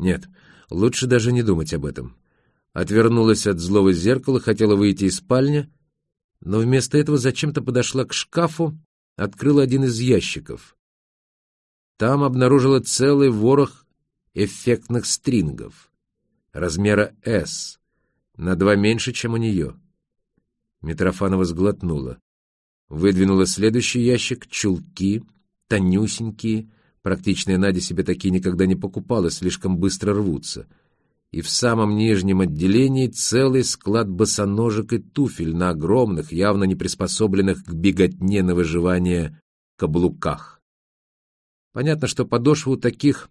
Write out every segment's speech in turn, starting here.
Нет, лучше даже не думать об этом. Отвернулась от злого зеркала, хотела выйти из спальни, но вместо этого зачем-то подошла к шкафу, открыла один из ящиков. Там обнаружила целый ворох эффектных стрингов размера «С», на два меньше, чем у нее. Митрофанова сглотнула. Выдвинула следующий ящик, чулки, тонюсенькие. Практичная Надя себе такие никогда не покупала, слишком быстро рвутся. И в самом нижнем отделении целый склад босоножек и туфель на огромных, явно не приспособленных к беготне на выживание каблуках. Понятно, что подошва у таких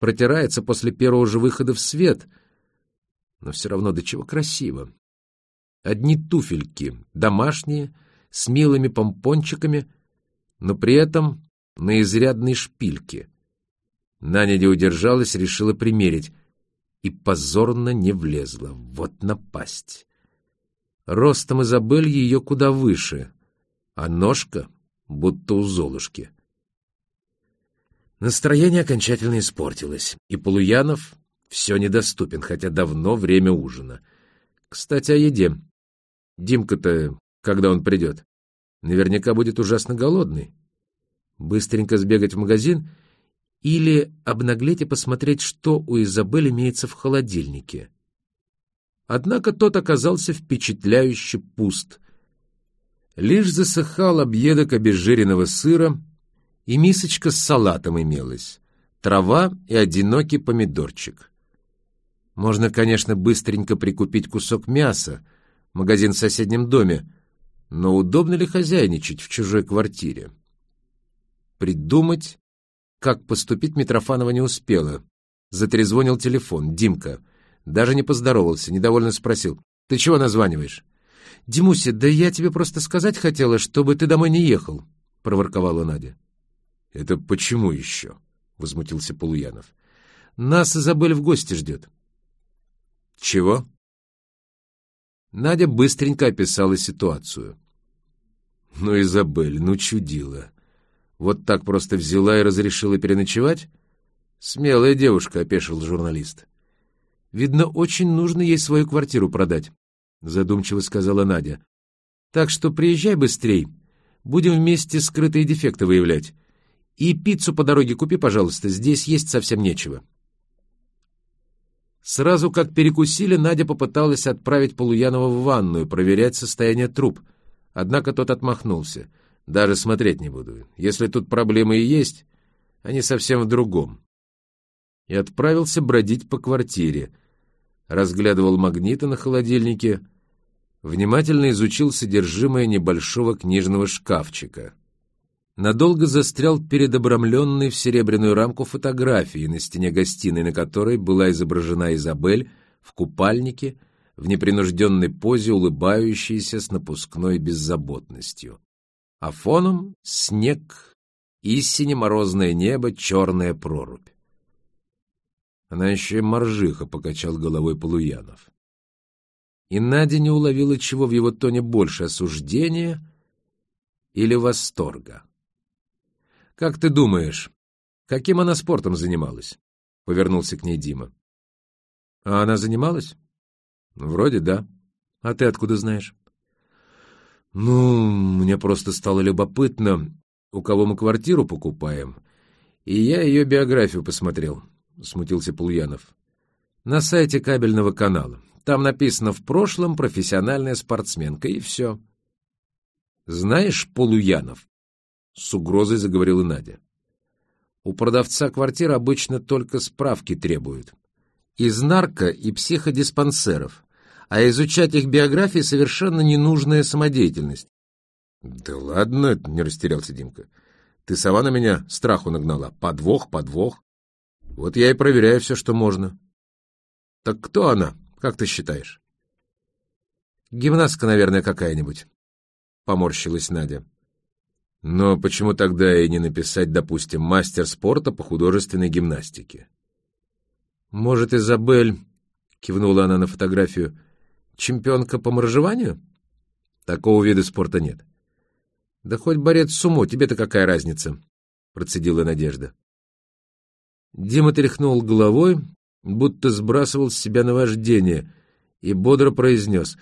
протирается после первого же выхода в свет, но все равно до чего красиво. Одни туфельки, домашние, с милыми помпончиками, но при этом на изрядной шпильке. Наня удержалась, решила примерить и позорно не влезла. Вот напасть. Ростом Изабель ее куда выше, а ножка будто у Золушки. Настроение окончательно испортилось, и Полуянов все недоступен, хотя давно время ужина. Кстати, о еде. Димка-то, когда он придет, наверняка будет ужасно голодный. Быстренько сбегать в магазин или обнаглеть и посмотреть, что у Изабель имеется в холодильнике. Однако тот оказался впечатляюще пуст. Лишь засыхал объедок обезжиренного сыра — и мисочка с салатом имелась, трава и одинокий помидорчик. Можно, конечно, быстренько прикупить кусок мяса, магазин в соседнем доме, но удобно ли хозяйничать в чужой квартире? Придумать, как поступить, Митрофанова не успела. Затрезвонил телефон. Димка. Даже не поздоровался, недовольно спросил. «Ты чего названиваешь?» «Димуся, да я тебе просто сказать хотела, чтобы ты домой не ехал», — проворковала Надя. «Это почему еще?» — возмутился Полуянов. «Нас Изабель в гости ждет». «Чего?» Надя быстренько описала ситуацию. «Ну, Изабель, ну чудила. Вот так просто взяла и разрешила переночевать?» «Смелая девушка», — опешил журналист. «Видно, очень нужно ей свою квартиру продать», — задумчиво сказала Надя. «Так что приезжай быстрей. Будем вместе скрытые дефекты выявлять. И пиццу по дороге купи, пожалуйста, здесь есть совсем нечего. Сразу как перекусили, Надя попыталась отправить Полуянова в ванную, проверять состояние труб. Однако тот отмахнулся. Даже смотреть не буду. Если тут проблемы и есть, они совсем в другом. И отправился бродить по квартире. Разглядывал магниты на холодильнике, внимательно изучил содержимое небольшого книжного шкафчика надолго застрял перед обрамленной в серебряную рамку фотографией на стене гостиной, на которой была изображена Изабель в купальнике, в непринужденной позе, улыбающейся с напускной беззаботностью. А фоном — снег и синеморозное небо, черная прорубь. Она еще и моржиха, — покачал головой Полуянов. И Надя не уловила, чего в его тоне больше — осуждения или восторга. «Как ты думаешь, каким она спортом занималась?» — повернулся к ней Дима. «А она занималась?» «Вроде да. А ты откуда знаешь?» «Ну, мне просто стало любопытно, у кого мы квартиру покупаем, и я ее биографию посмотрел», — смутился Пульянов. «На сайте кабельного канала. Там написано «В прошлом профессиональная спортсменка» и все». «Знаешь Полуянов?» С угрозой заговорила Надя. У продавца квартир обычно только справки требуют. Из нарко- и психодиспансеров. А изучать их биографии совершенно ненужная самодеятельность. «Да ладно», — не растерялся Димка. «Ты сама на меня страху нагнала. Подвох, подвох. Вот я и проверяю все, что можно». «Так кто она, как ты считаешь?» «Гимнастка, наверное, какая-нибудь», — поморщилась Надя. Но почему тогда и не написать, допустим, мастер спорта по художественной гимнастике? Может, Изабель, кивнула она на фотографию, чемпионка по моржеванию? Такого вида спорта нет. Да хоть борец сумо, тебе-то какая разница? Процедила Надежда. Дима тряхнул головой, будто сбрасывал с себя наваждение, и бодро произнес